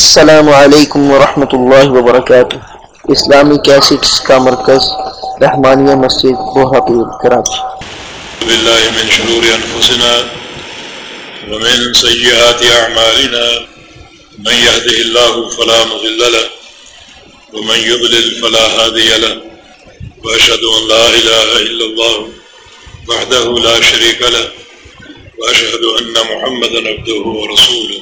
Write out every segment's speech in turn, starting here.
السلام علیکم ورحمۃ اللہ وبرکاتہ۔ اسلامی کیسٹس کا مرکز، رحمانیہ مسجد بوہاپور کراچی بالله من شرور أنفسنا ومن سيئات أعمالنا من يهده الله فلا مضل له ومن يضلل فلا هادي له وأشهد أن لا إله إلا الله وحده لا شريك له وأشهد أن محمدا عبده ورسوله۔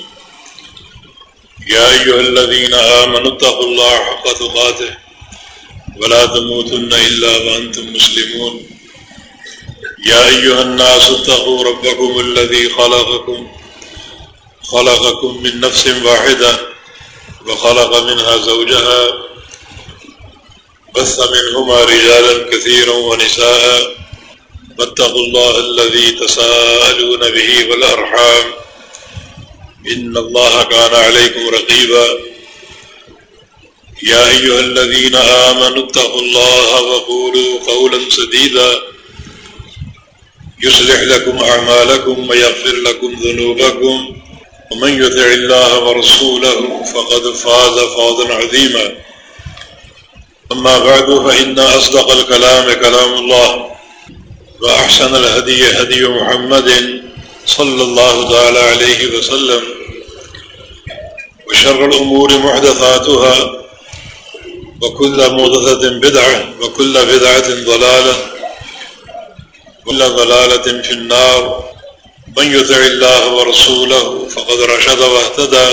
يا أيها الذين آمنوا اتقوا الله حق تقاته. ولا تموتن إلا وأنتم مسلمون. يا أيها الناس اتقوا ربكم الذي خلقكم. خلقكم من نفس واحدة وخلق منها زوجها. بث منهما رجالا كثيرا ونساء. واتقوا الله الذي تساءلون به والأرحام. إن الله كان عليكم رقيبا. يا أيها الذين آمنوا اتقوا الله وقولوا قولا سديدا. يصلح لكم أعمالكم ويغفر لكم ذنوبكم. ومن يثع الله ورسوله فقد فاز فاضا عظيما. أما بعد، فإن أصدق الكلام كلام الله. وأحسن الهدي هدي محمد صلى الله تعالى عليه وسلم. وشر الأمور محدثاتها، وكل محدثة بدعة، وكل بدعة ضلالة، وكل ضلالة في النار. من يطع الله ورسوله فقد رشد واهتدى،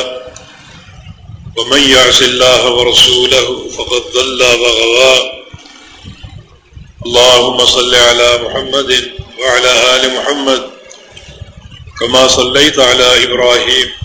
ومن يعص الله ورسوله فقد ضل وغوى. اللهم صل على محمد وعلى آل محمد، كما صليت على إبراهيم.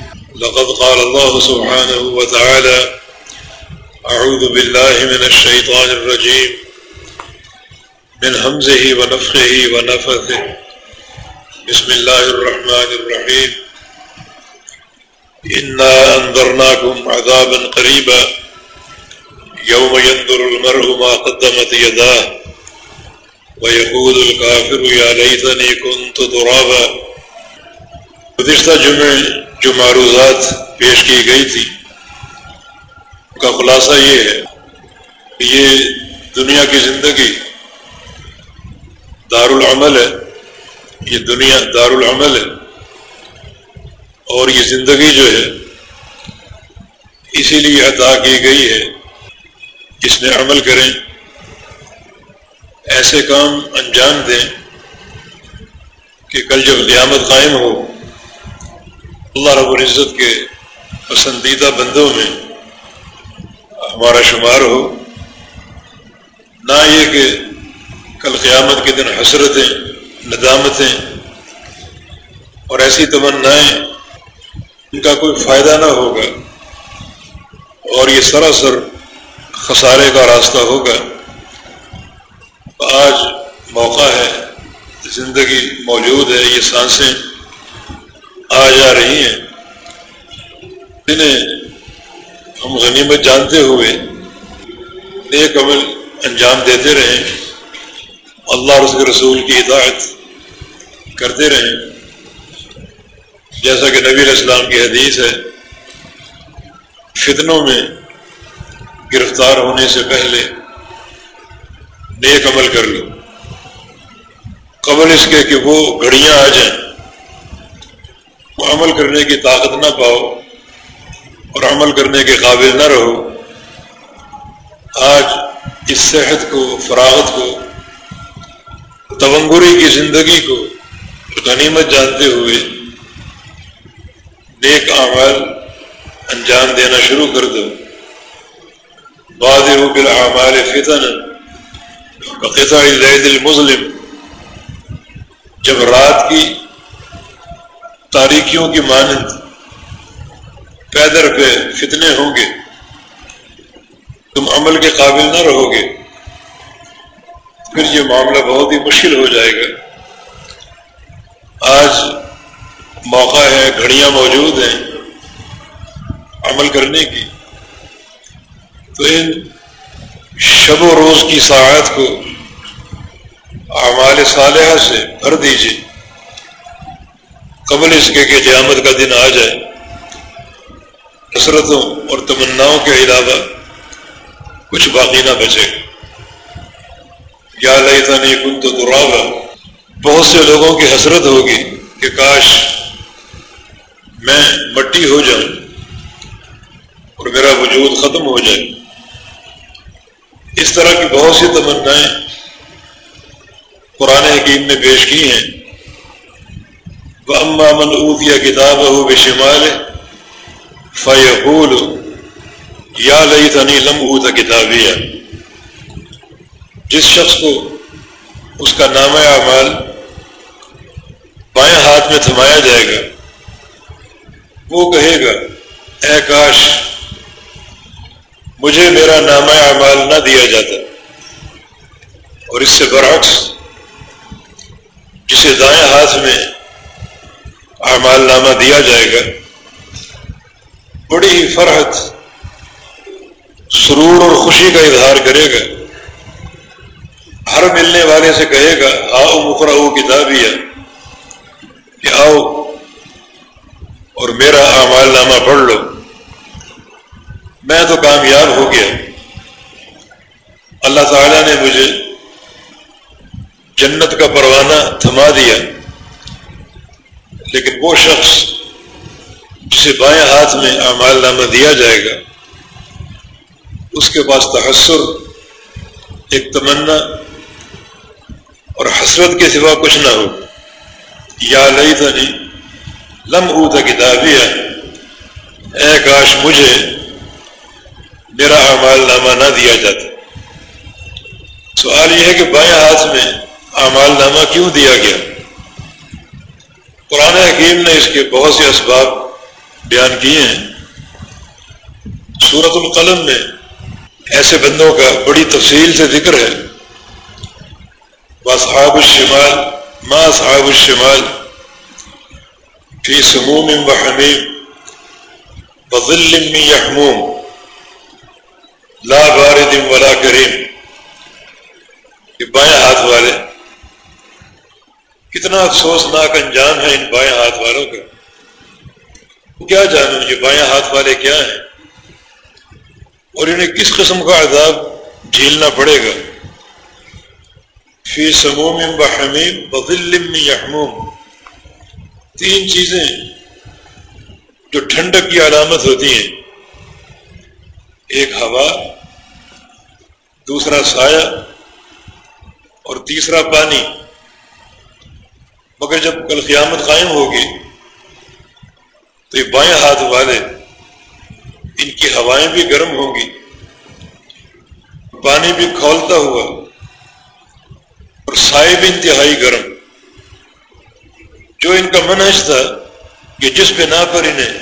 لقد قال الله سبحانه وتعالى أعوذ بالله من الشيطان الرجيم، من همزه ونفخه ونفثه. بسم الله الرحمن الرحيم. إنا أنذرناكم عذابا قريبا، يوم ينظر المرء ما قدمت يداه، ويقول الكافر يا ليتني كنت ترابا. گزشتہ جمعے جو معروضات پیش کی گئی تھی کا خلاصہ یہ ہے کہ یہ دنیا کی زندگی دار العمل ہے، یہ دنیا دار العمل ہے، اور یہ زندگی جو ہے، اسی لیے عطا کی گئی ہے، جس میں عمل کریں، ایسے کام انجام دیں کہ کل جب قیامت قائم ہو اللہ رب العزت کے پسندیدہ بندوں میں ہمارا شمار ہو۔ نہ یہ کہ کل قیامت کے دن حسرتیں، ندامتیں اور ایسی تمنائیں، ان کا کوئی فائدہ نہ ہوگا اور یہ سراسر خسارے کا راستہ ہوگا۔ آج موقع ہے، زندگی موجود ہے، یہ سانسیں آ جا رہی ہیں۔ جنہیں ہم غنیمت جانتے ہوئے نیک عمل انجام دیتے رہیں۔ اللہ اور اس کے رسول کی ہدایت کرتے رہیں۔ جیسا کہ نبی علیہ السلام کی حدیث ہے، فتنوں میں گرفتار ہونے سے پہلے نیک عمل کر لو۔ قبل اس کے کہ وہ گھڑیاں آ جائیں۔ وہ عمل کرنے کی طاقت نہ پاؤ اور عمل کرنے کے قابل نہ رہو، آج اس صحت کو، فراغت کو تونگری کی زندگی کو غنیمت جانتے ہوئے نیک اعمال انجام دینا شروع کر دو۔ بادر بالعمال فتن بقطع اللیل المظلم۔ جب رات کی تاریکیوں کی مانند پیدر پہ فتنے ہوں گے۔ تم عمل کے قابل نہ رہو گے۔ پھر یہ معاملہ بہت ہی مشکل ہو جائے گا۔ آج موقع ہے، گھڑیاں موجود ہیں عمل کرنے کی۔ تو ان شب و روز کی ساعت کو اعمال صالحہ سے بھر دیجیے قبل اس کے کہ قیامت کا دن آ جائے حسرتوں اور تمناؤں کے علاوہ کچھ باقی نہ بچے۔ یا لئیتا نہیں کن تو درابا بہت سے لوگوں کی حسرت ہوگی کہ کاش میں مٹی ہو جاؤں اور میرا وجود ختم ہو جائے۔ اس طرح کی بہت سی تمنائیں قرآن حکیم نے پیش کی ہیں۔ وہ اما من اوتیا کتاب ہو بے شمال فیقول یا لئی تنی لم اوتا کتابیہ جس شخص کو اس کا نام اعمال بائیں ہاتھ میں تھمایا جائے گا، وہ کہے گا، اے کاش، مجھے میرا نام اعمال نہ دیا جاتا اور اس سے برعکس جسے دائیں ہاتھ میں اعمال نامہ دیا جائے گا۔ بڑی ہی فرحت، سرور اور خوشی کا اظہار کرے گا۔ ہر ملنے والے سے کہے گا، آؤ مکرا کتابی ہے۔ کہ آؤ اور میرا اعمال نامہ پڑھ لو۔ میں تو کامیاب ہو گیا۔ اللہ تعالیٰ نے مجھے جنت کا پروانہ تھما دیا۔ لیکن وہ شخص جسے بائیں ہاتھ میں اعمال نامہ دیا جائے گا، اس کے پاس تحسر، ایک تمنا اور حسرت کے سوا کچھ نہ ہو۔ یا لئی تھا نہیں لم او تھا کتابی ہے اے کاش مجھے میرا اعمال نامہ نہ دیا جاتا۔ سوال یہ ہے کہ بائیں ہاتھ میں اعمال نامہ کیوں دیا گیا؟ قرآن حکیم نے اس کے بہت سے اسباب بیان کیے ہیں۔ سورت القلم میں ایسے بندوں کا بڑی تفصیل سے ذکر ہے۔ بصحاب الشمال، ما صحاب الشمال؟ فی سموم و حمیم بظل یحموم لا بارد ولا کریم یہ بائیں ہاتھ والے کتنا افسوسناک انجام ہے ان بائیں ہاتھ والوں کا۔ کیا جانو یہ بائیں ہاتھ والے کیا ہیں؟ اور انہیں کس قسم کا عذاب جھیلنا پڑے گا؟ فی سموم بحمیم بدلم یحموم۔ تین چیزیں جو ٹھنڈک کی علامت ہوتی ہیں۔ ایک ہوا، دوسرا سایہ اور تیسرا پانی۔ مگر جب کل قیامت قائم ہوگی، تو یہ بائیں ہاتھ والے ان کی ہوائیں بھی گرم ہوں گی، پانی بھی کھولتا ہوا اور سائے بھی انتہائی گرم۔ جو ان کا منحص تھا کہ جس پہ نہ پر انہیں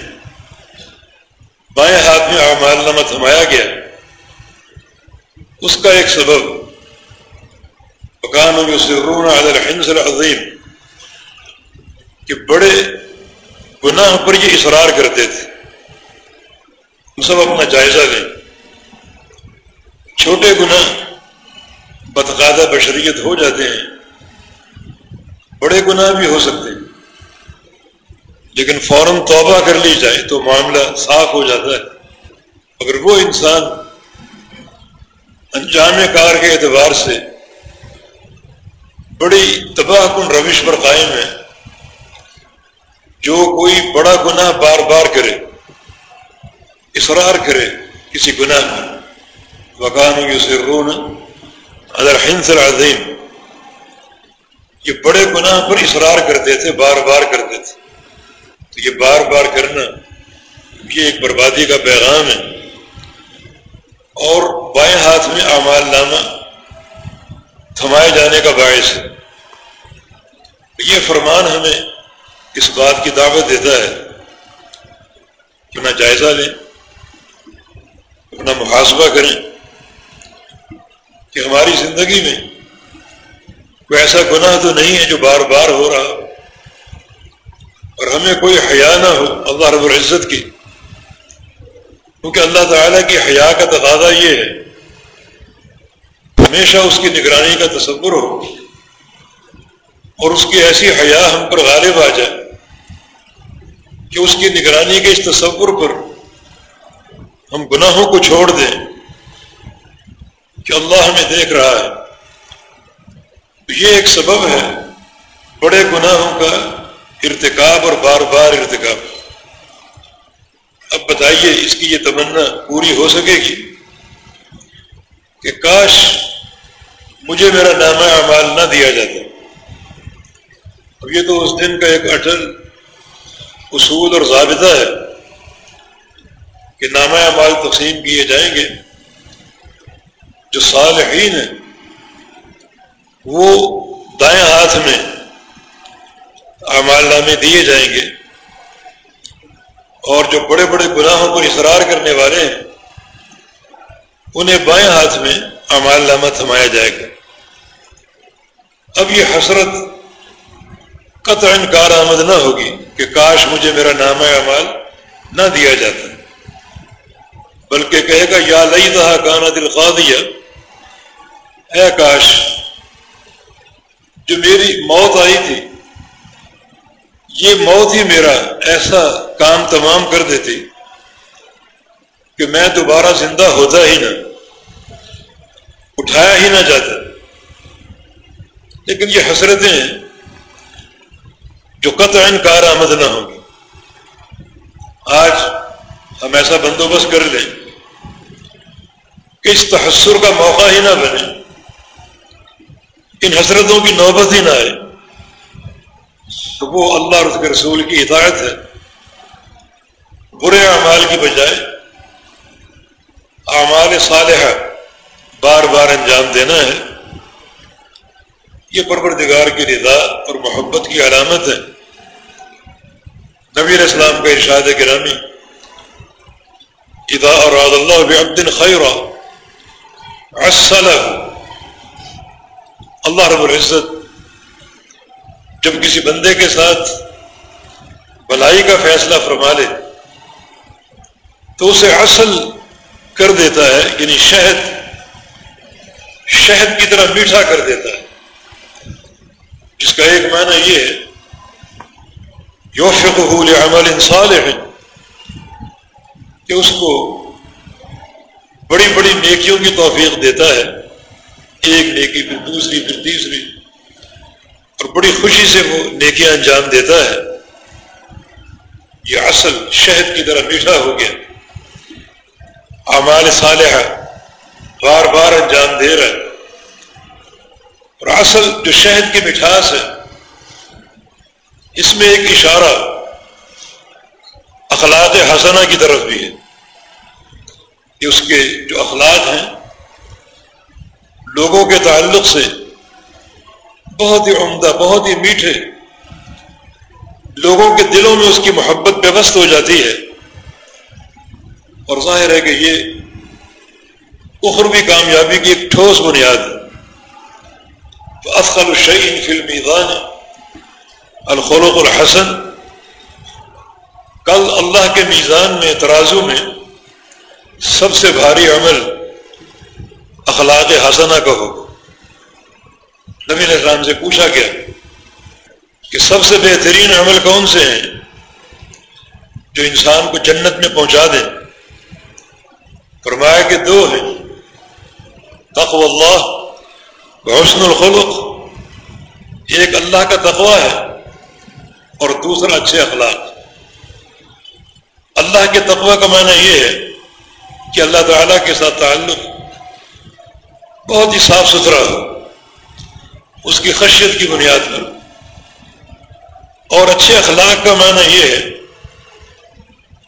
بائیں ہاتھ میں اعمال نامہ تھمایا گیا، اس کا ایک سبب پکانوں میں سرون عدل حنصر عظیم کہ بڑے گناہ پر یہ اصرار کرتے تھے۔ ہم سب اپنا جائزہ لیں چھوٹے گناہ بتقاضہ بشریت ہو جاتے ہیں۔ بڑے گناہ بھی ہو سکتے ہیں۔ لیکن فوراً توبہ کر لی جائے تو معاملہ صاف ہو جاتا ہے۔ اگر وہ انسان انجام کار کے اعتبار سے بڑی تباہ کن روش پر قائم ہے جو کوئی بڑا گناہ بار بار کرے اصرار کرے کسی گناہ میں۔ وکان یہ سرون اگر ہنس عظیم یہ بڑے گناہ پر اصرار کرتے تھے، بار بار کرتے تھے۔ تو یہ بار بار کرنا یہ ایک بربادی کا پیغام ہے۔ اور بائیں ہاتھ میں اعمال نامہ تھمائے جانے کا باعث ہے۔ یہ فرمان ہمیں اس بات کی دعوت دیتا ہے اپنا جائزہ لیں، اپنا محاسبہ کریں کہ ہماری زندگی میں کوئی ایسا گناہ تو نہیں ہے جو بار بار ہو رہا اور ہمیں کوئی حیا نہ ہو اللہ رب العزت کی۔ کیونکہ اللہ تعالیٰ کی حیا کا تقاضا یہ ہے، ہمیشہ اس کی نگرانی کا تصور ہو۔ اور اس کی ایسی حیا ہم پر غالب آ جائے کہ اس کی نگرانی کے اس تصور پر ہم گناہوں کو چھوڑ دیں کہ اللہ ہمیں دیکھ رہا ہے۔ تو یہ ایک سبب ہے بڑے گناہوں کا ارتکاب اور بار بار ارتکاب۔ اب بتائیے اس کی یہ تمنا پوری ہو سکے گی؟ کہ کاش مجھے میرا نامہ اعمال نہ دیا جاتا۔ اب یہ تو اس دن کا ایک اٹل اصول اور ضابطہ ہے کہ نامہ اعمال تقسیم کیے جائیں گے۔ جو صالحین ہیں، وہ دائیں ہاتھ میں اعمال نامے دیے جائیں گے اور جو بڑے بڑے گناہوں پر اصرار کرنے والے ہیں، انہیں بائیں ہاتھ میں اعمال نامہ تھمایا جائے گا۔ اب یہ حسرت قطع کار آمد نہ ہوگی کہ کاش مجھے میرا نامہ اعمال نہ دیا جاتا۔ بلکہ کہے گا، یا لئی تھا کانا دل خواہ اے کاش، جو میری موت آئی تھی، یہ موت ہی میرا ایسا کام تمام کر دیتی کہ میں دوبارہ زندہ ہوتا ہی نہ، اٹھایا ہی نہ جاتا۔ لیکن یہ حسرتیں جو قطع آمد نہ ہوں گی۔ آج ہم ایسا بندوبست کر لیں کہ اس تحسر کا موقع ہی نہ بنے، ان حسرتوں کی نوبت ہی نہ آئے۔ تو وہ اللہ رس کے رسول کی ہدایت ہے۔ برے اعمال کی بجائے اعمال صالحہ بار بار انجام دینا ہے۔ یہ پروردگار کی رضا اور محبت کی علامت ہے۔ نبی اسلام کا ارشاد گرامی ادا اور اللہ بعبد خیر اللہ رب العزت جب کسی بندے کے ساتھ بلائی کا فیصلہ فرما لے، تو اسے اصل کر دیتا ہے یعنی شہد شہد کی طرح میٹھا کر دیتا ہے۔ جس کا ایک معنی یہ ہے یوفق حول عمل کہ اس کو بڑی بڑی نیکیوں کی توفیق دیتا ہے، ایک نیکی پھر دوسری، پھر تیسری، اور بڑی خوشی سے وہ نیکیاں انجام دیتا ہے۔ یہ اصل شہد کی طرح میٹھا ہو گیا۔ اعمال صالحہ بار بار انجام دے رہا ہے۔ اور اصل جو شہد کی مٹھاس ہے اس میں ایک اشارہ اخلاق حسنہ کی طرف بھی ہے کہ اس کے جو اخلاق ہیں لوگوں کے تعلق سے بہت ہی عمدہ، بہت ہی میٹھے، لوگوں کے دلوں میں اس کی محبت پیوست ہو جاتی ہے۔ اور ظاہر ہے کہ یہ اخروی کامیابی کی ایک ٹھوس بنیاد ہے۔ تو افخل الشعین فلمی دان الخلق الحسن، کل اللہ کے میزان میں، ترازو میں سب سے بھاری عمل اخلاق حسنہ کا ہوگا۔ نبی السلام سے پوچھا گیا کہ سب سے بہترین عمل کون سے ہیں جو انسان کو جنت میں پہنچا دیں فرمایا کہ دو ہیں۔ تقو اللہ، حسن الخلق۔ ایک اللہ کا تقوی ہے۔ اور دوسرا اچھے اخلاق۔ اللہ کے تقوی کا معنی یہ ہے کہ اللہ تعالیٰ کے ساتھ تعلق بہت ہی صاف ستھرا ہو۔ اس کی خشیت کی بنیاد پر۔ اور اچھے اخلاق کا معنی یہ ہے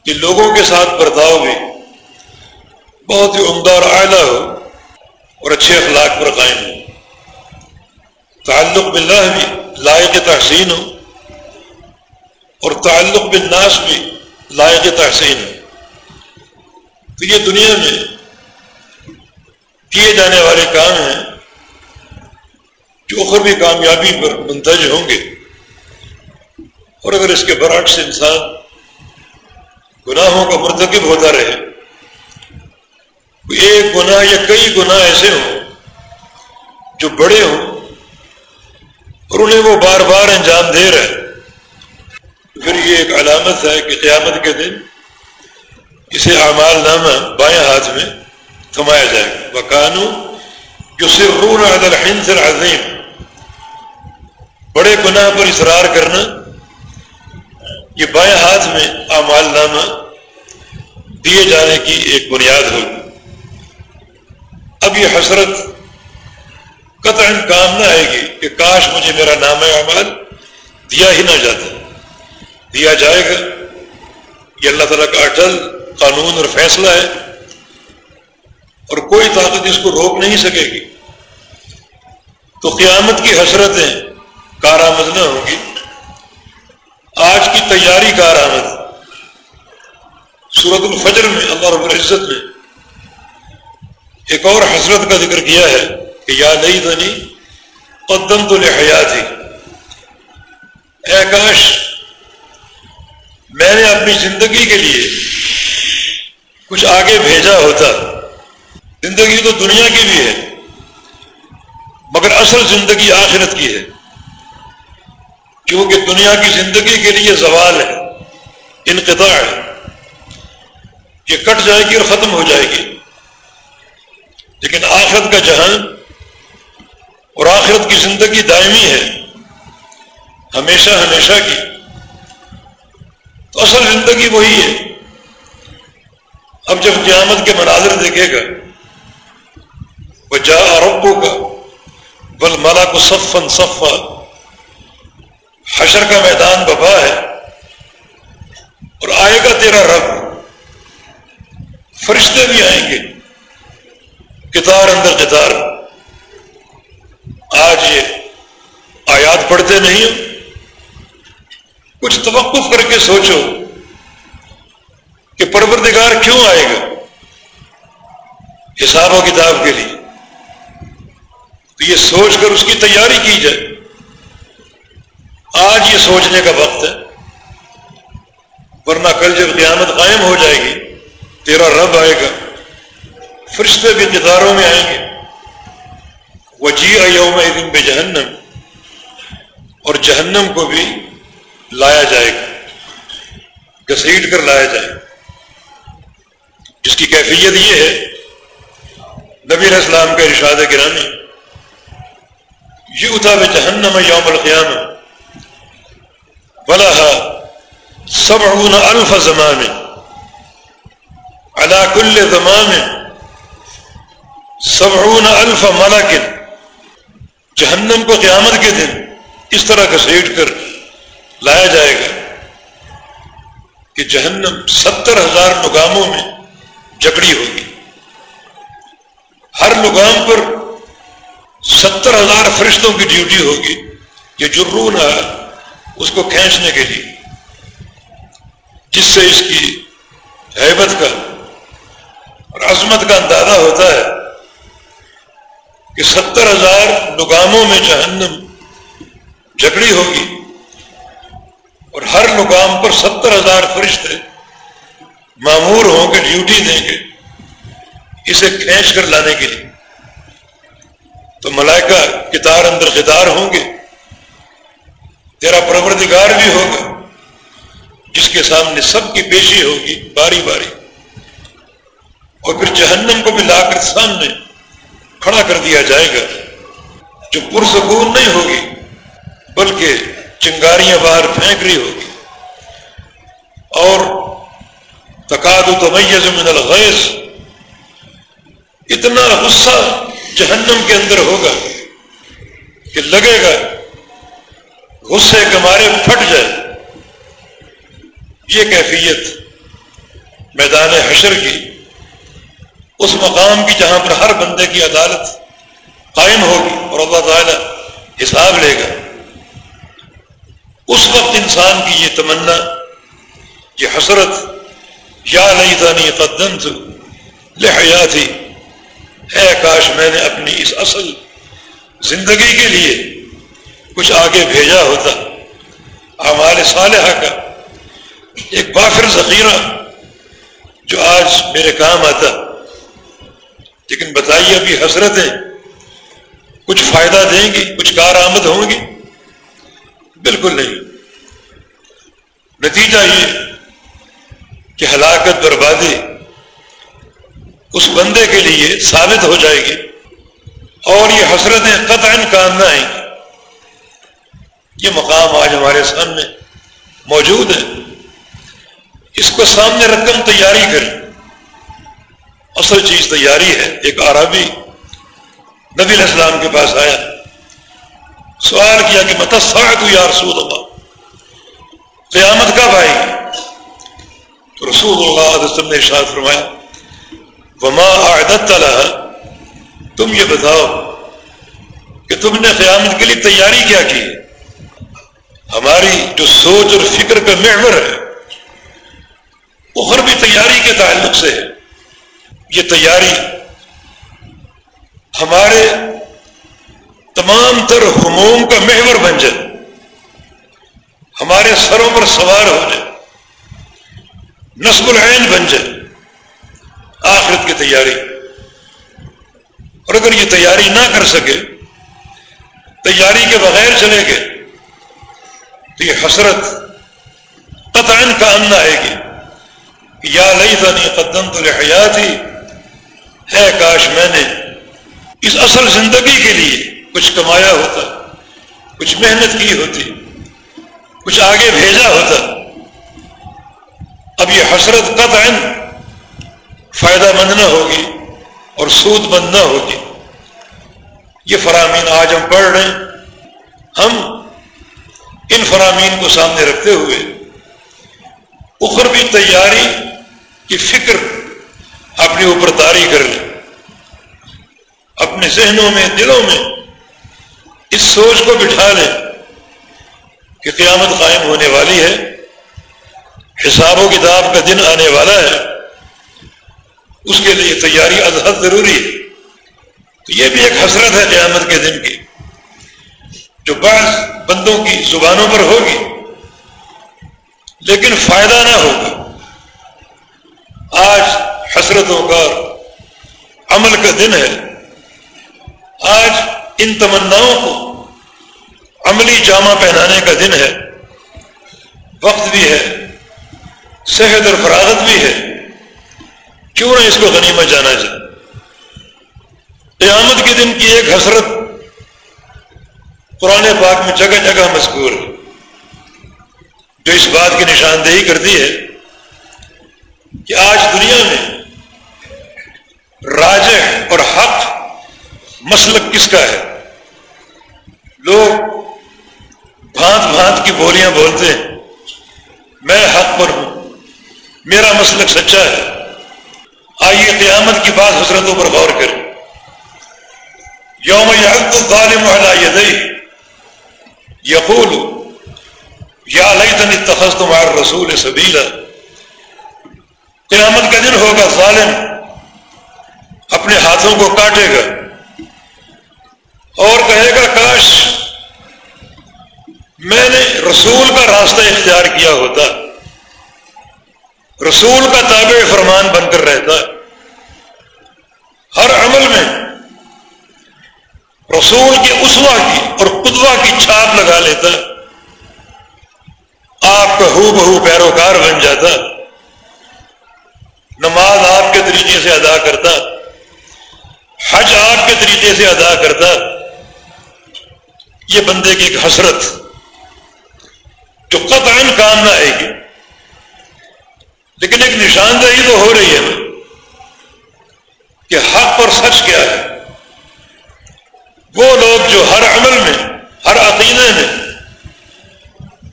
کہ لوگوں کے ساتھ برتاؤ بھی بہت ہی عمدہ اور اعلیٰ ہو اور اچھے اخلاق پر قائم ہو۔ تعلق باللہ بھی لائق تحسین ہو۔ اور تعلق بالناس بھی لائق تحسین۔ ہو تو یہ دنیا میں کیے جانے والے کام ہیں جو اخروی کامیابی پر منتج ہوں گے۔ اور اگر اس کے برعکس انسان گناہوں کا مرتکب ہوتا رہے، ایک گناہ یا کئی گناہ ایسے ہوں جو بڑے ہوں اور انہیں وہ بار بار انجام دے رہے۔ پھر یہ ایک علامت ہے کہ قیامت کے دن اسے اعمال نامہ بائیں ہاتھ میں تھمایا جائے گا۔ بکانو جو صرف رون عدل عظیم بڑے گناہ پر اصرار کرنا، یہ بائیں ہاتھ میں اعمال نامہ دیے جانے کی ایک بنیاد ہوگی۔ اب یہ حسرت قطع کام نہ آئے گی کہ کاش مجھے میرا نام اعمال دیا ہی نہ جاتا۔ دیا جائے گا۔ یہ اللہ تعالیٰ کا اٹل قانون اور فیصلہ ہے۔ اور کوئی طاقت اس کو روک نہیں سکے گی۔ تو قیامت کی حسرتیں کارآمد نہ ہوں گی آج کی تیاری کارآمد۔ سورت الفجر میں اللہ رب العزت نے ایک اور حسرت کا ذکر کیا ہے کہ یا نہیں دنی قدم تو لحیات ہی اے کاش میں نے اپنی زندگی کے لیے کچھ آگے بھیجا ہوتا۔ زندگی تو دنیا کی بھی ہے، مگر اصل زندگی آخرت کی ہے۔ کیونکہ دنیا کی زندگی کے لیے زوال ہے، انقطاع ہے۔ یہ کٹ جائے گی اور ختم ہو جائے گی۔ لیکن آخرت کا جہان اور آخرت کی زندگی دائمی ہے، ہمیشہ ہمیشہ کی۔ تو اصل زندگی وہی ہے۔ اب جب قیامت کے مناظر دیکھے گا وہ جا ربو کا بل ملا کو صفن صفا۔ حشر کا میدان ببا ہے اور آئے گا تیرا رب۔ فرشتے بھی آئیں گے کتار اندر کتار آج یہ آیات پڑھتے نہیں ہو کچھ توقف کر کے سوچو کہ پروردگار کیوں آئے گا حساب و کتاب کے لیے۔ تو یہ سوچ کر اس کی تیاری کی جائے۔ آج یہ سوچنے کا وقت ہے۔ ورنہ کل جب قیامت قائم ہو جائے گی، تیرا رب آئے گا۔ فرشتے بھی کتاروں میں آئیں گے۔ وہ جی یوم دن بے جہنم اور جہنم کو بھی لایا جائے گا، گسیٹ کر لایا جائے گا۔ جس کی کیفیت یہ ہے، نبی اسلام کا ارشاد گرامی یہ اتھا میں جہنم یوم القیام بلا سبعون الف زمان علا کل زمان، سبعون الف ملکن جہنم کو قیامت کے دن اس طرح گھسیٹ کر لایا جائے گا کہ جہنم ستر ہزار لگاموں میں جکڑی ہوگی۔ ہر لگام پر ستر ہزار فرشتوں کی ڈیوٹی ہوگی۔ یہ جرون ہے اس کو کھینچنے کے لیے۔ جس سے اس کی حیبت کا اور عظمت کا اندازہ ہوتا ہے کہ ستر ہزار لگاموں میں جہنم جکڑی ہوگی۔ اور ہر مقام پر ستر ہزار فرشتے معمور ہوں گے ڈیوٹی دیں گے اسے کھینچ کر لانے کے لیے۔ تو ملائکہ کتار اندر کتار ہوں گے، تیرا پروردگار بھی ہوگا، جس کے سامنے سب کی پیشی ہوگی باری باری۔ اور پھر جہنم کو بھی لا کر سامنے کھڑا کر دیا جائے گا، جو پرسکون نہیں ہوگی، بلکہ چنگاریاں باہر پھینک رہی ہوگی۔ اور تقاد و تمیز من الغیظ اتنا غصہ جہنم کے اندر ہوگا کہ لگے گا غصے کے مارے پھٹ جائے۔ یہ کیفیت میدان حشر کی، اس مقام کی جہاں پر ہر بندے کی عدالت قائم ہوگی اور اللہ تعالی حساب لے گا۔ اس وقت انسان کی یہ تمنا، یہ حسرت، یا نہیں تھا نہیں قدم لحیاتی، اے کاش میں نے اپنی اس اصل زندگی کے لیے کچھ آگے بھیجا ہوتا۔ ہمارے صالحہ کا ایک بافر ذخیرہ جو آج میرے کام آتا۔ لیکن بتائیے ابھی حسرتیں کچھ فائدہ دیں گی، کچھ کارآمد ہوں گی؟ بالکل نہیں۔ نتیجہ یہ کہ ہلاکت بربادی اس بندے کے لیے ثابت ہو جائے گی اور یہ حسرتیں قطع کام نہ آئیں گی۔ یہ مقام آج ہمارے سامنے موجود ہے۔ اس کو سامنے رقم تیاری کریں۔ اصل چیز تیاری ہے۔ ایک عربی نبی علیہ السلام کے پاس آیا۔ سوال کیا کہ متصاعد یا رسول اللہ؟ قیامت کب آئے گی؟ تو رسول اللہ علیہ وسلم نے ارشاد فرمایا، وما اعددت لها تم یہ بتاؤ کہ تم نے قیامت کے لیے تیاری کیا کی؟ ہماری جو سوچ اور فکر کا محور ہے، وہ بھی تیاری کے تعلق سے ہے۔ یہ تیاری ہمارے تمام تر حموم کا محور بن جائے۔ ہمارے سروں پر سوار ہو جائے۔ نصب العین بن جائے۔ آخرت کی تیاری۔ اور اگر یہ تیاری نہ کر سکے، تیاری کے بغیر چلے گئے، تو یہ حسرت قطع کام نہ آئے گی۔ یا لئی تنی قدم تو حیاتی ہے کاش میں نے اس اصل زندگی کے لیے کچھ کمایا ہوتا، کچھ محنت کی ہوتی۔ کچھ آگے بھیجا ہوتا۔ اب یہ حسرت قطع فائدہ مند نہ ہوگی اور سود مند نہ ہوگی۔ یہ فرامین آج ہم پڑھ رہے ہیں۔ ہم ان فرامین کو سامنے رکھتے ہوئے اخروی تیاری کی فکر اپنے اوپر تاری کر لیں۔ اپنے ذہنوں میں، دلوں میں اس سوچ کو بٹھا لیں۔ کہ قیامت قائم ہونے والی ہے، حساب و کتاب کا دن آنے والا ہے، اس کے لیے تیاری ازحد ضروری ہے۔ تو یہ بھی ایک حسرت ہے قیامت کے دن کی۔ جو بعض بندوں کی زبانوں پر ہوگی، لیکن فائدہ نہ ہوگا۔ آج حسرتوں کا عمل کا دن ہے۔ آج ان تمناؤں کو عملی جامہ پہنانے کا دن ہے، وقت بھی ہے، صحت اور فراغت بھی ہے۔ کیوں نہ اس کو غنیمت جانا جائے؟ قیامت کے دن کی ایک حسرت قرآن پاک میں جگہ جگہ مذکور ہے، جو اس بات کی نشاندہی کرتی ہے کہ آج دنیا میں راج اور حق مسلک کس کا ہے؟ لوگ بھانت بھانت کی بولیاں بولتے ہیں۔ میں حق پر ہوں۔ میرا مسلک سچا ہے۔ آئیے قیامت کی بات حضرتوں پر غور کریں۔ یوم یعد الظالم علی یدئی یقول، یا لیتن اتخذت مع الرسول سبیلا۔ قیامت کا دن ہوگا ظالم۔ اپنے ہاتھوں کو کاٹے گا۔ اور کہے گا، کاش میں نے رسول کا راستہ اختیار کیا ہوتا رسول کا تابع فرمان بن کر رہتا ہر عمل میں رسول کی اسوا کی اور قدوا کی چھاپ لگا لیتا آپ کا ہو بہو پیروکار بن جاتا نماز آپ کے طریقے سے ادا کرتا حج آپ کے طریقے سے ادا کرتا یہ بندے کی ایک حسرت۔ جو قطع کام نہ آئے گی۔ لیکن ایک نشاندہی تو ہو رہی ہے کہ حق اور سچ کیا ہے۔ وہ لوگ جو ہر عمل میں، ہر عقیدے میں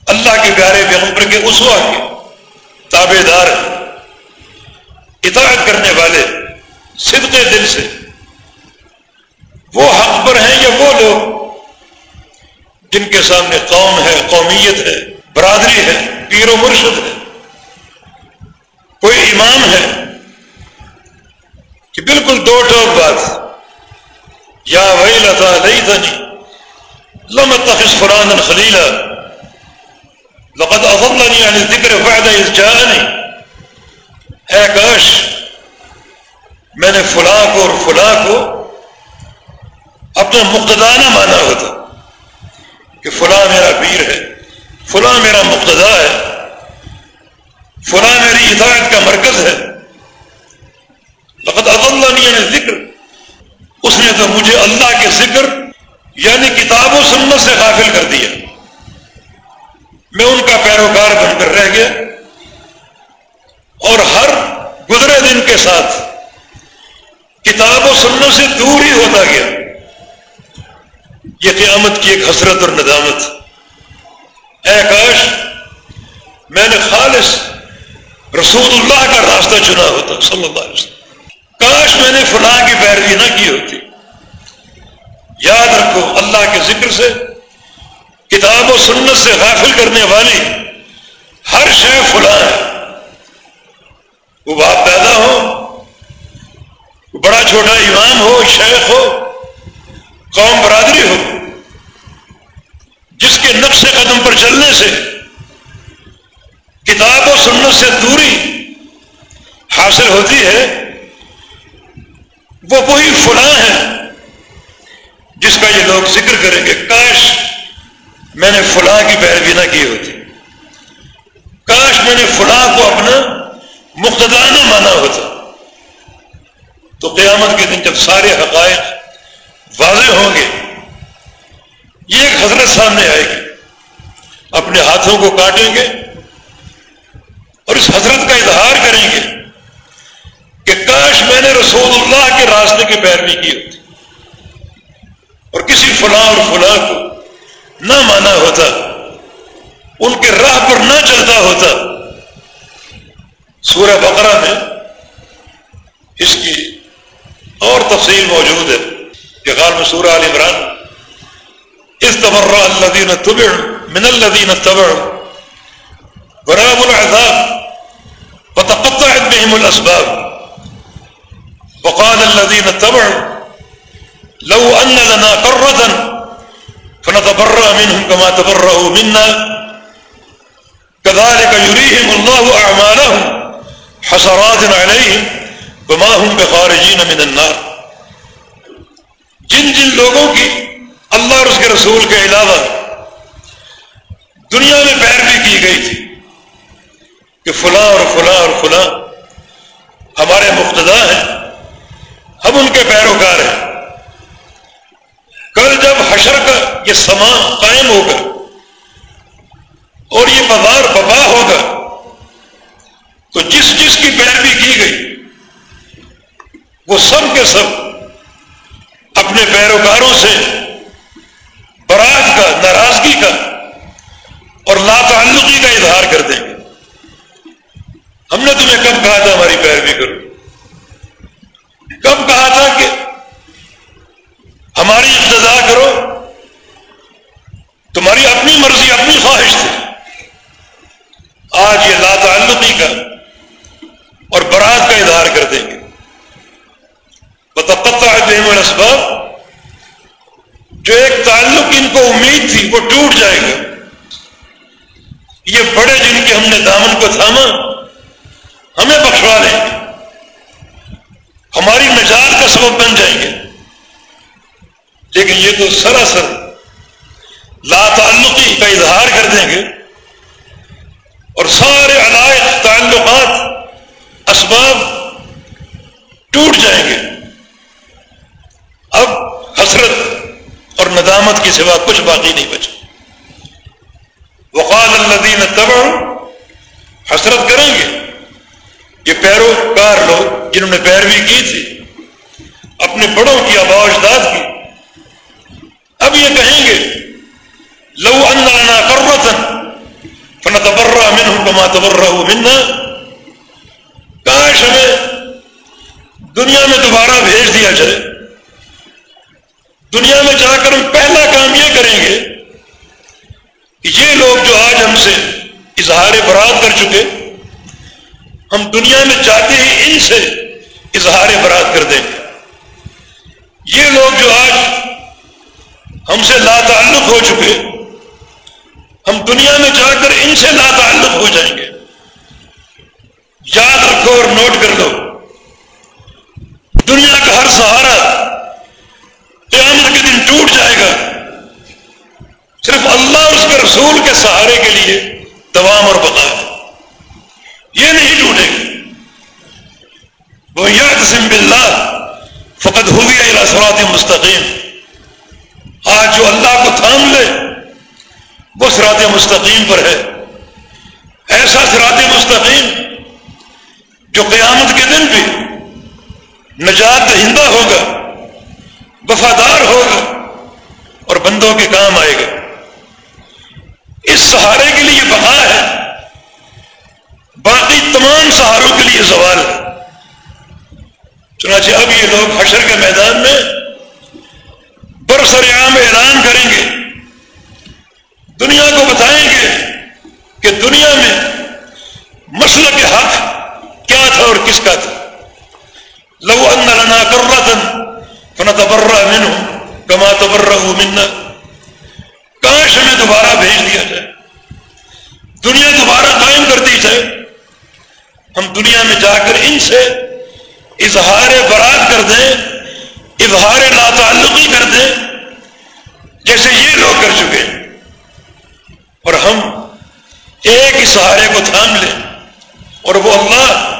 اللہ کے پیارے پیغمبر کے اسوا کے تابے دار اطاعت کرنے والے صدقے دل سے، وہ حق پر ہیں یا وہ لوگ جن کے سامنے قوم ہے، قومیت ہے۔ برادری ہے، پیر و مرشد ہے۔ کوئی امام ہے کہ بالکل دو ٹوک بات یا وہی لتا لئی تھنی لمت تخص فران خلیلا، لقد اضلنی عن ذکر فعد اس جانی اے کاش، میں نے فلاں کو اور فلاں کو اپنا مقتدا نہ مانا ہوتا کہ فلاں میرا پیر ہے۔ فلاں میرا مقتدا ہے، فلاں میری ہدایت کا مرکز ہے۔ لقد اضلنی عن ذکر اس نے تو مجھے اللہ کے ذکر یعنی کتاب و سنت سے غافل کر دیا۔ میں ان کا پیروکار بن کر رہ گیا۔ اور ہر گزرے دن کے ساتھ کتاب و سنت سے دور ہی ہوتا گیا۔ یہ قیامت کی ایک حسرت اور ندامت۔ اے کاش، میں نے خالص رسول اللہ کا راستہ چنا ہوتا، صلی اللہ علیہ وسلم۔ کاش میں نے فلاں کی پیروی نہ کی ہوتی۔ یاد رکھو، اللہ کے ذکر سے، کتاب و سنت سے غافل کرنے والی ہر شے فلاں ہے۔ وہ باپ پیدا ہو بڑا چھوٹا امام ہو، شیخ ہو، قوم برادری ہو۔ جس کے نقش قدم پر چلنے سے کتاب و سنت سے دوری حاصل ہوتی ہے، وہ وہی فلاں ہے جس کا یہ لوگ ذکر کریں گے کاش میں نے فلاں کی پیروی نہ کی ہوتی۔ کاش میں نے فلاں کو اپنا مقتدا نہ مانا ہوتا۔ تو قیامت کے دن جب سارے حقائق واضح ہوں گے یہ ایک حضرت سامنے آئے گی۔ اپنے ہاتھوں کو کاٹیں گے اور اس حضرت کا اظہار کریں گے کہ کاش میں نے رسول اللہ کے راستے کی پیروی کی ہوتی اور کسی فلاں اور فلاں کو نہ مانا ہوتا، ان کے راہ پر نہ چلتا ہوتا۔ سورہ بقرہ میں اس کی اور تفصیل موجود ہے کہ غال میں سورہ عال عمران اس تبرہ اللہ تبع من الذین تبع براب العذاب وتقطعت بهم الاسباب وقال الذين تبعوا لو ان لنا قرة فنتبرأ منهم كما تبرأوا منا. كذلك يريهم الله أعمالهم حسرات عليهم وما هم بخارجين من النار. جن جن لوگوں کی اللہ اور اس کے رسول کے علاوہ دنیا میں پیروی کی گئی تھی کہ فلاں اور فلاں اور فلاں ہمارے مقتدا ہیں، ہم ان کے پیروکار ہیں۔ کل جب حشر کا یہ سما قائم ہوگا اور یہ بازار ببا ہوگا، تو جس جس کی پیروی کی گئی، وہ سب کے سب اپنے پیروکاروں سے براج کا ناراضگی کا اور لاتعلقی کا اظہار کر دیں گے۔ ہم نے تمہیں کب کہا تھا ہماری پیروی کرو؟ کب کہا تھا کہ ہماری ابتدا کرو تمہاری اپنی مرضی اپنی خواہش تھی آج یہ لا تعلقی کا اور برات کا اظہار کر دیں گے بتپتا ہے بے اسباب جو ایک تعلق ان کو امید تھی وہ ٹوٹ جائے گا یہ بڑے جن کے ہم نے دامن کو تھاما ہمیں بخشوا لیں گے ہماری نجات کا سبب بن جائیں گے لیکن یہ تو سراسر لا تعلقی کا اظہار کر دیں گے اور سارے علائق، تعلقات، اسباب ٹوٹ جائیں گے۔ اب حسرت اور ندامت کی سوا کچھ باقی نہیں بچے۔ وقال الدین تبع حسرت کریں گے۔ یہ پیروکار لوگ جنہوں نے پیروی کی تھی، اپنے بڑوں کی آبا اجداد کی اب یہ کہیں گے لو انا کروتن فن تبرہ من ہوں کما تبرہ منا کاش ہمیں دنیا میں دوبارہ بھیج دیا جائے۔ دنیا میں جا کر ہم پہلا کام یہ کریں گے کہ یہ لوگ جو آج ہم سے اظہار برات کر چکے، ہم دنیا میں جاتے ہی ان سے اظہار برات کر دیں گے۔ یہ لوگ جو آج ہم سے لا تعلق ہو چکے، ہم دنیا میں جا کر ان سے لا تعلق ہو جائیں گے۔ یاد رکھو اور نوٹ کر لو۔ دنیا کا ہر سہارا قیامت کے دن ٹوٹ جائے گا۔ صرف اللہ اور اس کے رسول کے سہارے کے لیے دوام اور بتا یہ نہیں ٹوٹے۔ گا وہ یاد سم بلّہ فقط ہو گیا سرات مستقیم۔ آج جو اللہ کو تھام لے، وہ سرات مستقیم پر ہے۔ ایسا سرات مستقیم جو قیامت کے دن بھی نجات دہندہ ہوگا، وفادار ہوگا اور بندوں کے کام آئے گا۔ اس سہارے کے لیے بقا ہے۔ باقی تمام سہاروں کے لیے سوال ہے۔ چنانچہ اب یہ لوگ حشر کے میدان میں برسر عام اعلان کریں گے۔ دنیا کو بتائیں گے کہ دنیا میں مسل کے حق کیا تھا اور کس کا تھا؟ لو ان لنا کرتن فنتبرأ منه كما تبرأوا منا۔ کاش ہمیں دوبارہ بھیج دیا جائے۔ دنیا دوبارہ قائم کر دی جائے۔ ہم دنیا میں جا کر ان سے اظہار برات کر دیں، اظہار لا تعلقی کر دیں۔ جیسے یہ لوگ کر چکے۔ اور ہم ایک ہی سہارے کو تھام لیں۔ اور وہ اللہ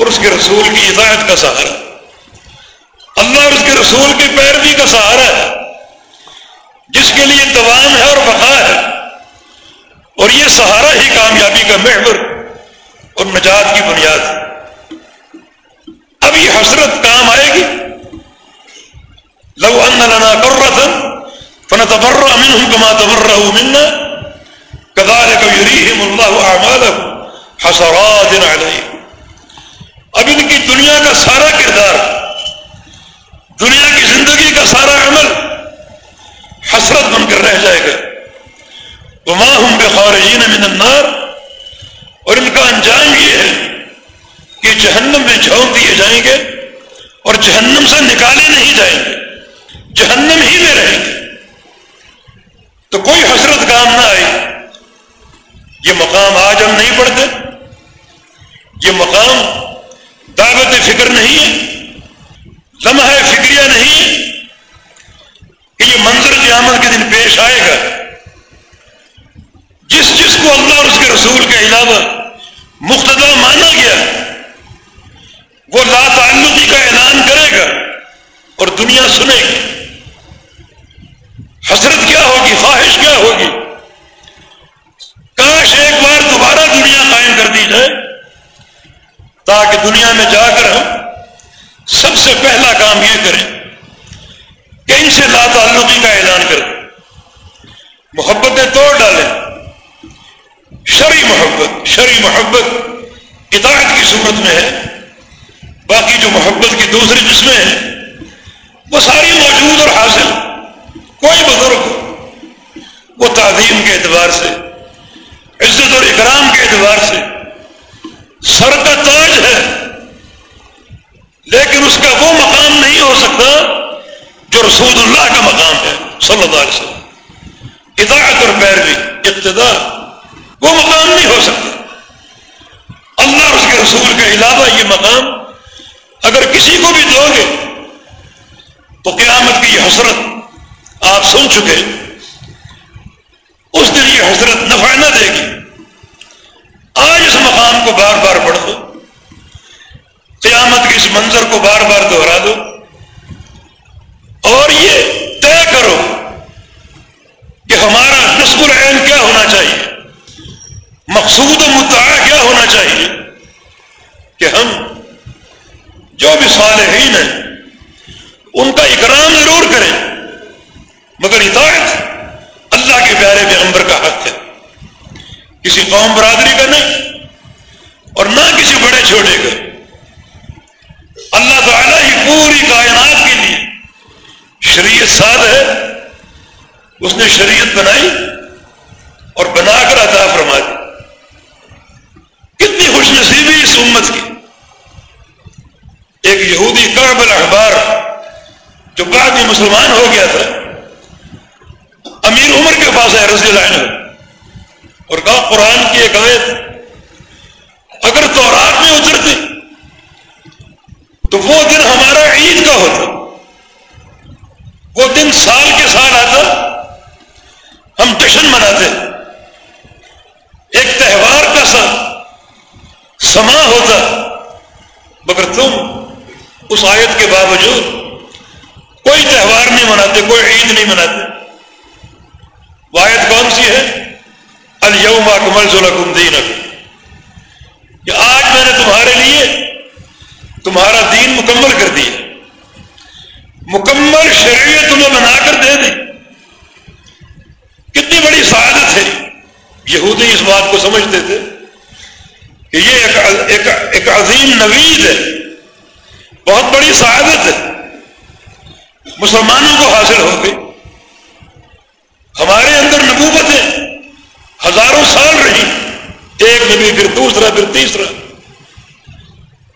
اور اس کے رسول کی ہدایت کا سہارا اللہ اور اس کے رسول کی پیروی کا سہارا ہے۔ جس کے لیے دوام ہے اور بقا ہے۔ اور یہ سہارا ہی کامیابی کا محور اور نجات کی بنیاد ہے۔ اب یہ حسرت کام آئے گی۔ لو ان لنا کرتن فنتبرأ منهم كما تبرأوا منا۔ كذلك يريهم الله أعمالهم حسرات عليهم۔ اب ان کی دنیا کا سارا کردار، دنیا کی زندگی کا سارا عمل حسرت بن کر رہ جائے گا۔ وہ ماں ہوں بے خارجین من النار۔ اور ان کا انجام یہ ہے کہ جہنم میں جھونک دیے جائیں گے اور جہنم سے نکالے نہیں جائیں گے، جہنم ہی میں رہیں گے۔ تو کوئی حسرت کام نہ آئی یہ مقام آج ہم نہیں پڑھتے، یہ مقام دعوت فکر نہیں ہے لمحہ فکریہ نہیں ہے کہ یہ منظر قیامت کے دن پیش آئے گا۔ جس جس کو اللہ اور اس کے رسول کے علاوہ مقتدا مانا گیا، وہ لا تعلقی کا اعلان کرے گا اور دنیا سنے گی۔ حسرت کیا ہوگی، خواہش کیا ہوگی؟ کاش ایک بار دوبارہ دنیا قائم کر دی جائے، تاکہ دنیا میں جا کر ہم سب سے پہلا کام یہ کریں کہ ان سے لا تعلقی کا اعلان کریں محبتیں توڑ ڈالیں شری محبت شری محبت میں ہے، باقی جو محبت کی دوسری جسمیں ہیں وہ ساری موجود اور حاصل کوئی بزرگ وہ تعظیم کے اعتبار سے، عزت اور اکرام کے اعتبار سے سر کا تاج ہے۔ لیکن اس کا وہ مقام نہیں ہو سکتا جو رسول اللہ کا مقام ہے، صلی اللہ علیہ وسلم۔ اطاعت اور پیروی اقتدار وہ مقام نہیں ہو سکتا۔ اللہ اور اس کے رسول کے علاوہ یہ مقام اگر کسی کو بھی دو گے، تو قیامت کی یہ حسرت آپ سن چکے اس دن یہ حسرت نفع نہ دے گی۔ آج اس مقام کو بار بار پڑھ دو۔ قیامت کے اس منظر کو بار بار دوہرا دو۔ اور یہ طے کرو کہ ہمارا نصب العین کیا ہونا چاہیے۔ مقصود و مدعا کیا ہونا چاہیے کہ ہم جو بھی صالحین ہیں، ان کا اکرام ضرور کریں۔ مگر اطاعت اللہ کے پیارے پیغمبر کا حق ہے۔ کسی قوم برادری کا نہیں اور نہ کسی بڑے چھوٹے کا۔ اللہ تعالیٰ ہی پوری کائنات کے لیے شریعت ساد ہے۔ اس نے شریعت بنائی اور بنا کر عطا فرما دی خوش نصیبی اس امت کی۔ ایک یہودی کعب الاحبار جو بعد میں مسلمان ہو گیا تھا، امیر عمر کے پاس ہے رضی اللہ عنہ۔ اور کہا، قرآن کی ایک عوید اگر تورات میں اترتے، تو وہ دن ہمارا عید کا ہوتا۔ وہ دن سال کے سال آتا، ہم جشن مناتے ایک تہوار کا سا سما ہوتا مگر تم اس آیت کے باوجود کوئی تہوار نہیں مناتے، کوئی عید نہیں مناتے۔ وہ آیت کون سی ہے؟ الوم اکمل ذلکم دین کہ آج میں نے تمہارے لیے تمہارا دین مکمل کر دیا۔ مکمل شریعت تمہیں بنا کر دے دی۔ کتنی بڑی سعادت ہے۔ یہودی اس بات کو سمجھتے تھے۔ کہ یہ ایک ایک عظیم نوید ہے، بہت بڑی سعادت ہے۔ مسلمانوں کو حاصل ہو گئی۔ ہمارے اندر نبوتیں ہزاروں سال رہی۔ ایک نبی پھر دوسرا، پھر تیسرا۔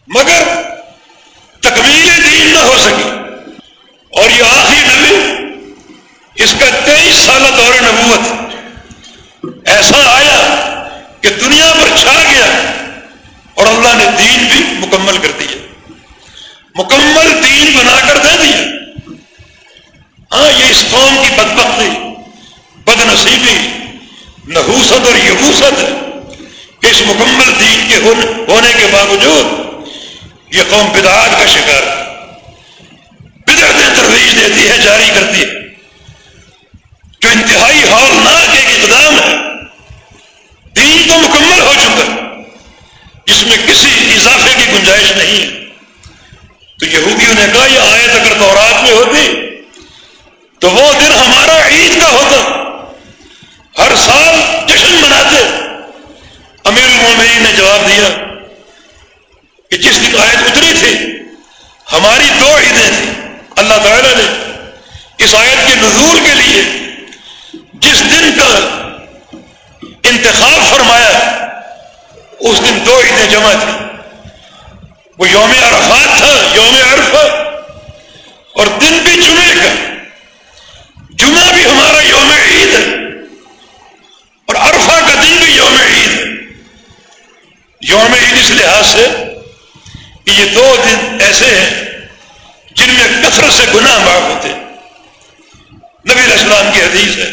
مگر تکمیل دین نہ ہو سکی۔ اور یہ آخری نبی، اس کا تیئیس سالہ دور نبوت۔ ایسا آیا کہ دنیا پر چھا گیا۔ اور اللہ نے دین بھی مکمل کر دیا مکمل دین بنا کر دے دیا ہاں یہ اس قوم کی بدبختی بد نصیبی نحوست اور یحوست ہے۔ کہ اس مکمل دین کے ہونے کے باوجود یہ قوم بدعات کا شکار بدعتیں ترویج دیتی ہے، جاری کرتی ہے۔ جو انتہائی ہولناک ایک اقدام ہے، دین تو مکمل ہو چکا جس میں کسی اضافے کی گنجائش نہیں۔ ہے تو یہودیوں نے کہا، یہ آیت اگر دورات میں ہوتی، تو وہ دن ہمارا عید کا ہوتا۔ ہر سال جشن مناتے۔ امیر المومنین نے جواب دیا کہ جس دن آیت اتری تھی، ہماری دو عیدیں تھیں۔ اللہ تعالی نے اس آیت کے نزول کے لیے جس دن کا انتخاب فرمایا اس دن دو عیدیں جمع تھیں وہ یوم عرفات تھا، یوم عرفہ۔ اور دن بھی جمعے کا۔ جمعہ بھی ہمارا یوم عید ہے۔ اور عرفہ کا دن بھی یوم عید ہے۔ یوم عید اس لحاظ سے کہ یہ دو دن ایسے ہیں جن میں کثرت سے گناہ معاف ہوتے نبی علیہ السلام کی حدیث ہے،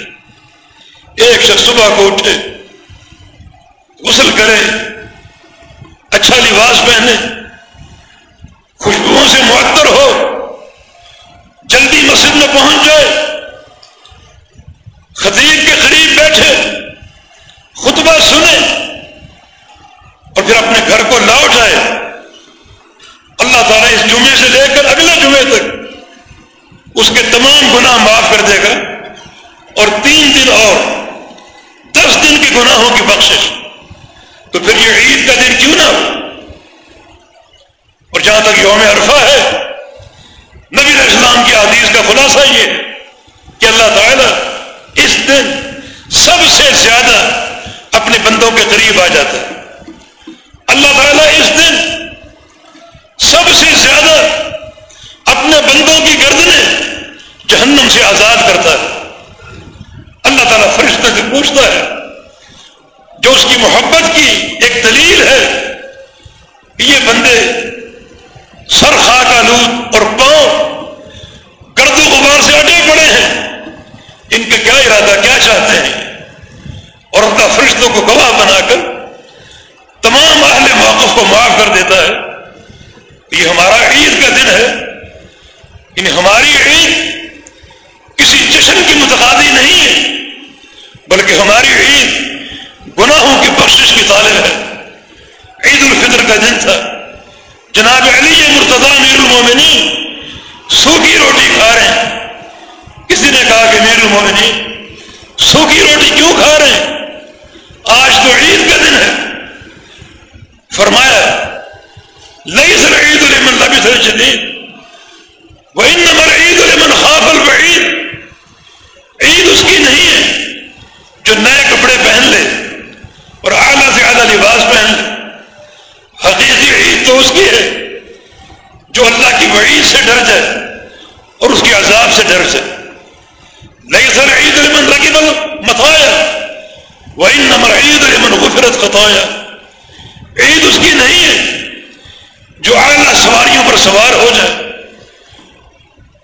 ایک شخص صبح کو اٹھے، غسل کرے اچھا لباس پہنے خوشبوؤں سے معطر ہو، جلدی مسجد میں پہنچ جائے۔ خطیب کے قریب بیٹھے، خطبہ سنے اور پھر اپنے گھر کو لوٹ آئے۔ اللہ تعالیٰ اس جمعے سے لے کر اگلے جمعے تک اس کے تمام گناہ معاف کر دے گا۔ اور تین دن اور، دس دن کے گناہوں کی بخشش۔ تو پھر یہ عید کا دن کیوں نہ ہو؟ اور جہاں تک یوم عرفہ ہے، نبی علیہ السلام کی حدیث کا خلاصہ یہ کہ اللہ تعالیٰ اس دن سب سے زیادہ اپنے بندوں کے قریب آ جاتا ہے۔ اللہ تعالیٰ اس دن سب سے زیادہ اپنے بندوں کی گردنیں جہنم سے آزاد کرتا ہے۔ اللہ تعالیٰ فرشتہ سے پوچھتا ہے جو اس کی محبت کی ایک دلیل ہے کہ یہ بندے سر خاک آلود اور پاؤں گرد و غبار سے اٹے پڑے ہیں، ان کا کیا ارادہ، کیا چاہتے ہیں؟ اور ان کا فرشتوں کو گواہ بنا کر تمام اہل موقف کو معاف کر دیتا ہے۔ یہ ہمارا عید کا دن ہے۔ یعنی ہماری عید کسی جشن کی متقادی نہیں ہے، بلکہ ہماری عید گناہوں کی بخشش کی طالب ہے۔ عید الفطر کا دن تھا۔ جناب علی مرتضی میر المومنین سوکھی روٹی کھا رہے ہیں۔ کسی نے کہا کہ میر المومنین سوکھی روٹی کیوں کھا رہے ہیں؟ آج تو عید کا دن ہے۔ فرمایا لئی سر عید المن لبی سر شدید وہ ان نمبر عید المن خاف البعید عید اس کی نہیں ہے جو نئے کپڑے پہن لے اور اعلیٰ سے اعلیٰ لباس پہن لے حقیقی عید وعید سے ڈر جائے اور اس کے عذاب سے ڈر سے نہیں سر عید المن رقی بل متایا وہ ان نمر عید المن غفرت خطایا عید اس کی نہیں ہے جو اعلیٰ سواریوں پر سوار ہو جائے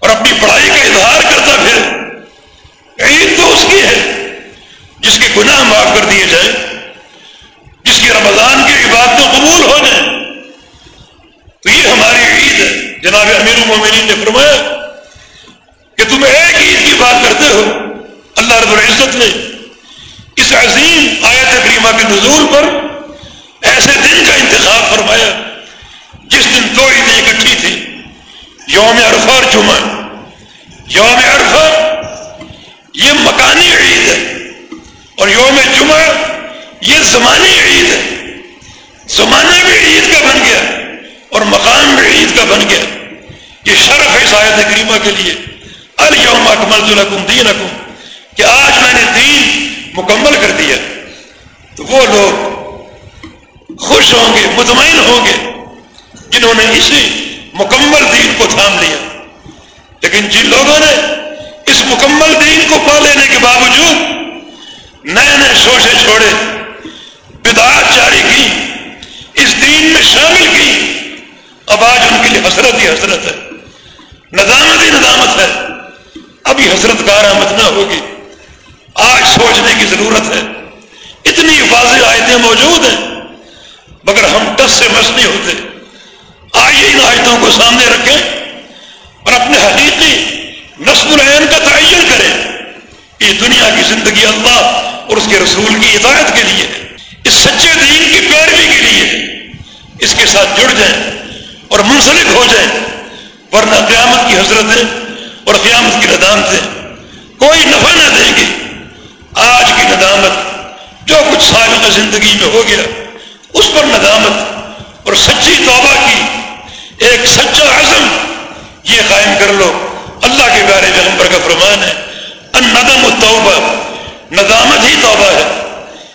اور اپنی پڑھائی کا اظہار کرتا پھر عید تو اس کی ہے جس کے گناہ معاف کر دیے جائیں، جس کی رمضان کی عبادتیں قبول ہو جائیں۔ تو یہ ہماری عید ہے۔ جناب امیر المومنین نے فرمایا کہ تم ایک عید کی بات کرتے ہو۔ اللہ رب العزت نے اس عظیم آیت کریمہ کے نزول پر ایسے دن کا انتخاب فرمایا جس دن دو عیدیں اکٹھی تھی یوم عرفہ اور جمعہ۔ یوم عرفہ یہ مکانی عید ہے اور یوم جمعہ یہ زمانی عید ہے زمانہ بھی عید کا بن گیا اور مقام بھی عید کا بن گیا یہ شرف ہے شاید کریمہ کے لیے. الوم اکمل الحکم دین حکم کہ آج میں نے دین مکمل کر دیا. تو وہ لوگ خوش ہوں گے، مطمئن ہوں گے جنہوں نے اسی مکمل دین کو تھام لیا. لیکن جن لوگوں نے اس مکمل دین کو پا لینے کے باوجود نئے نئے شوشے چھوڑے، بدعات جاری کی، اس دین میں شامل کی، اب آج ان کے لیے حسرت ہی حسرت ہے۔ ندامت ہی ندامت ہے۔ ابھی حسرت کارآمد نہ ہوگی۔ آج سوچنے کی ضرورت ہے۔ اتنی واضح آیتیں موجود ہیں۔ مگر ہم ٹس سے مس نہیں ہوتے۔ آئیے ان آیتوں کو سامنے رکھیں اور اپنے حقیقی نصب العین کا تعین کریں۔ یہ دنیا کی زندگی اللہ اور اس کے رسول کی ہدایت کے لیے اس سچے دین کی پیروی کے لیے۔ اس کے ساتھ جڑ جائیں اور منسلک ہو جائیں۔ ورنہ قیامت کی حضرتیں اور قیامت کی ندامتیں کوئی نفع نہ دیں گی۔ آج کی ندامت جو کچھ سابقہ زندگی میں ہو گیا، اس پر ندامت اور سچی توبہ کی ایک سچا عزم، یہ قائم کر لو۔ اللہ کے بارے میں کا فرمان ہے ان ندم التوبہ۔ ندامت ہی توبہ ہے۔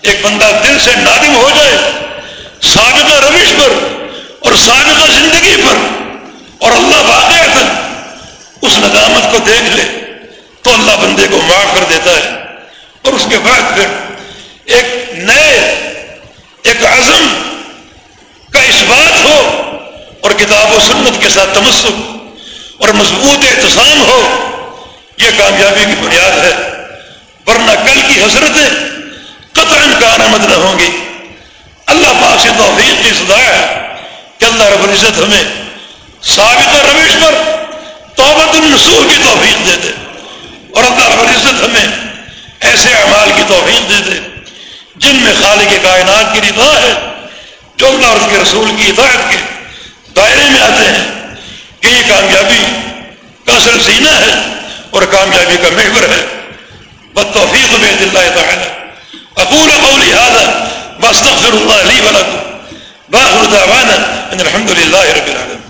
ایک بندہ دل سے نادم ہو جائے، سابقہ روش پر اور سابقہ زندگی پر اور اللہ واقع اس ندامت کو دیکھ لے تو اللہ بندے کو معاف کر دیتا ہے۔ اور اس کے بعد پھر ایک نئے، ایک عزم کا اس بات ہو اور کتاب و سنت کے ساتھ تمسک اور مضبوط احتسام ہو، یہ کامیابی کی بنیاد ہے۔ ورنہ کل کی حضرتیں قطر کارآمد نہ ہوں گی۔ اللہ پاک سے توفیق کی سدا ہے کہ اللہ رب العزت ہمیں سابقہ روش پر توبت النسور کی توفیق دے دے۔ اور اللہ رب العزت ہمیں ایسے اعمال کی توفیق دے دے، جن میں خالق کائنات کی رضا ہے، جو اللہ اور اس کے رسول کی ہدایت کے دائرے میں آتے ہیں۔ کہ یہ کامیابی کا اصل سینہ ہے اور کامیابی کا محور ہے۔ بد توفیق میں دلّہ تعالی۔ اقول قولی هذا واستغفر الله لي ولكم۔ باخر دعوانا ان الحمد لله رب العالمين۔